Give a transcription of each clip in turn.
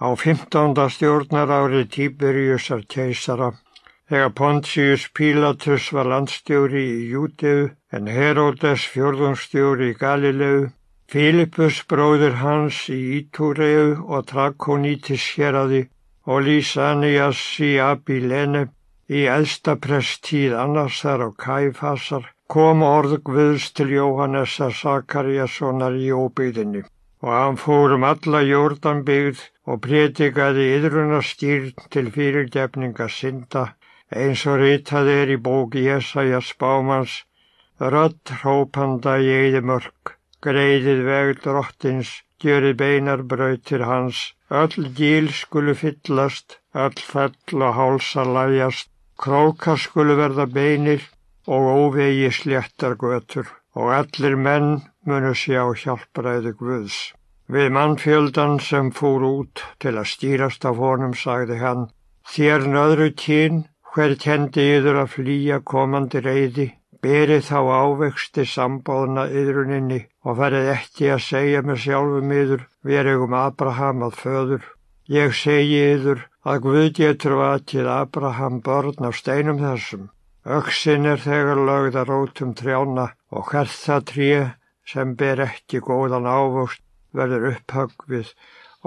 á 15. stjórnar ári Tíberiusar keisara, þegar Pontius Pilatus var landstjóri í Júteu en Herodes fjörðungstjóri í Galileu, Filipus bróður hans í Ítúreu og Trakonítis héradi og Lísanias í Abilene í eldstaprestíð annarsar og Kæfasar kom orð Guðs til Jóhannessar Sakariassonar í óbyðinni og hann fór um alla jórdanbyggð og prétikaði yðrunastýrn til fyrirgefninga synda eins og ritaði er í bóki Jesaja spámans rödd hrópanda í eðimörk greiðið veg drottins gjörið beinar brautir hans öll gíl skulu fyllast öll fell og hálsa læjast krókar skulu verða beinir og óvegi sléttar götur og allir menn munu sjá hjálpræði Guðs. Við mannfjöldan sem fór út til að stýrast af honum sagði hann, þér nöðru kyn, hver kendi yður að flýja komandi reyði, beri þá ávexti sambóðna yðruninni og ferið ekki að segja með sjálfum yður, verið Abraham að föður. Ég segi yður að Guð getur vatið Abraham börn af steinum þessum. Öksin er þegar lögða rótum trjána og hvert það tré sem ber ekki góðan ávöxt verður upphöggvið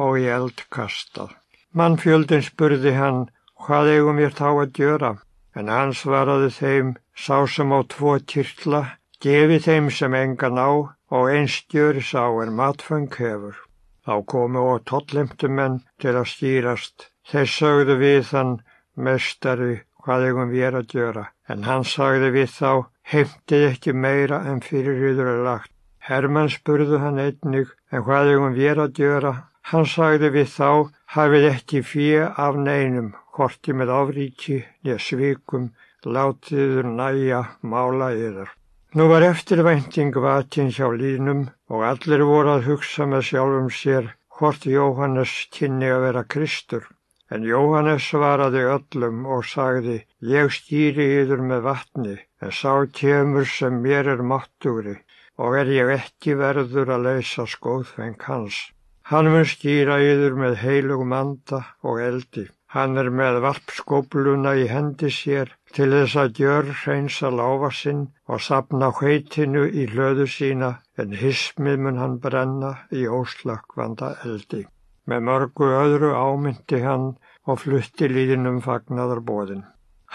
og í eld kastað. Mannfjöldin spurði hann, hvað eigum ég þá að gjöra? En hann svaraði þeim, sá sem á tvo kyrkla, gefi þeim sem engan á og einstjöri sá en matfeng hefur. Þá komu og tollimtumenn til að stýrast. Þeir sögðu við hann, mestari, hvað eigum við að gjöra? En hann sagði við þá, heimtið ekki meira en fyrir yður er lagt. Hermann spurðu hann einnig, en hvað eigum við að gjöra? Hann sagði við þá, hafið ekki fyrir af neinum, horti með áríki, nýja svikum, látiður næja, mála yður. Nú var eftirvænting vatinn hjá línum og allir voru að hugsa með sjálfum sér hvort Jóhannes kynni að vera Kristur. En Jóhannes svaraði öllum og sagði, ég stýri yður með vatni, en sá kemur sem mér er máttúri, og er ég ekki verður að leysa skóðfeng hans. Hann mun stýra yður með heilugum anda og eldi. Hann er með varpskobluna í hendi sér til þess að gjör hreinsa láfa sinn og sapna hveitinu í hlöðu sína, en hismið mun hann brenna í óslökkvanda eldi. Með mörgu öðru ámyndi hann og flutti líðinum fagnadarbóðin.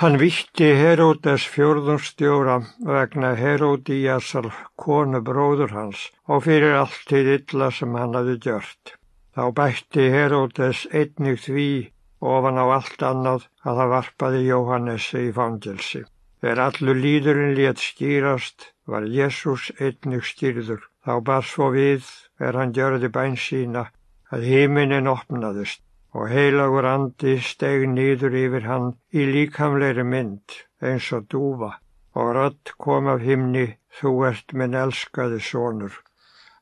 Hann vitti Heródes fjörðunstjóra vegna Heródíasar konu bróður hans og fyrir allt til illa sem hann hafi gjört. Þá bætti Heródes einnig því ofan á allt annað að það varpaði Jóhannesi í fangelsi. Þegar allur líðurinn létt stýrast var Jésús einnig stýrður. Þá bar svo við er hann gjörði bæn sína að híminin opnaðist og heilagur andi steg nýður yfir hann í líkamleiri mynd eins og dúfa og rödd kom af himni þú ert minn elskaði sonur.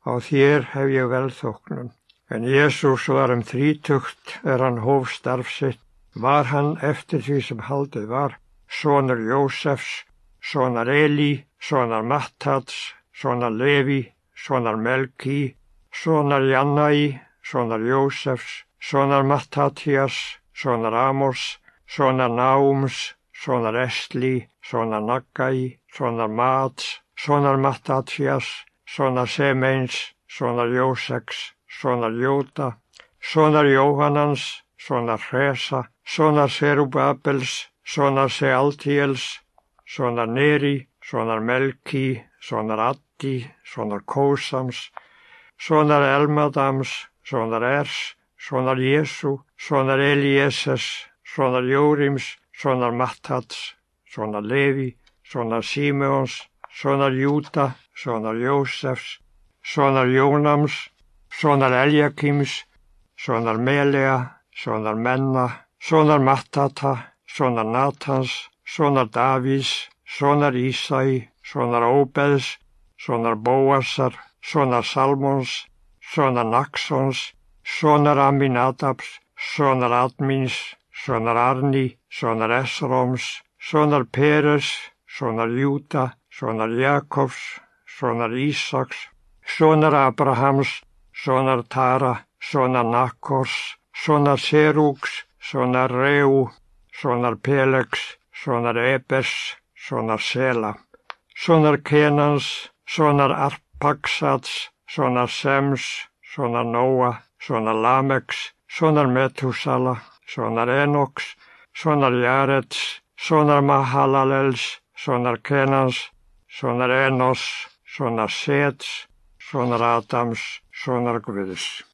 Á þér hef ég velþóknun. En Jésús var um þrítugt er hann hóf starfsitt var hann eftir því sem haldið var. Sonur Jósefs sonar Eli sonar Mattats sonar Levi sonar Melki sonar Jannai sonar Jósefs, sonar Mattathias, sonar Amos, sonar Náums, sonar Esli, sonar Naggai, sonar Mats, sonar Mattathias, sonar Semeins, sonar Jóseks, sonar Jóta, sonar Jóhannans, sonar Hresa, sonar Serubabels, sonar Sealtiels, sonar Neri, sonar Melki, sonar Addi, sonar Kósams, sonar Elmadams, sonar Ers, sonar Jésu, sonar Eliesses, sonar Jórims, sonar Mattats, sonar Levi, sonar Simeons, sonar Júta, sonar Jósefs, sonar Jónams, sonar Eljakims, sonar Melea, sonar Menna, sonar Mattata, sonar Natans, sonar Davís, sonar Ísæ, sonar Óbeðs, sonar Bóasar, sonar Salmons, sonar Naxons, sonar Aminadabs, sonar Admins, sonar Arni, sonar Esroms, sonar Peres, sonar Júta, sonar Jakobs, sonar Ísaks, sonar Abrahams, sonar Tara, sonar Nakors, sonar Serúks, sonar Reu, sonar Pelegs, sonar Ebers, sonar Sela, sonar Kenans, sonar Arpaksats, sonar Sems, sonar Nóa, sonar Lameks, sonar Metusala, sonar Enoks, sonar Jarets, sonar Mahalalels, sonar Kenans, sonar Enos, sonar Sets, sonar Adams, sonar Guðs.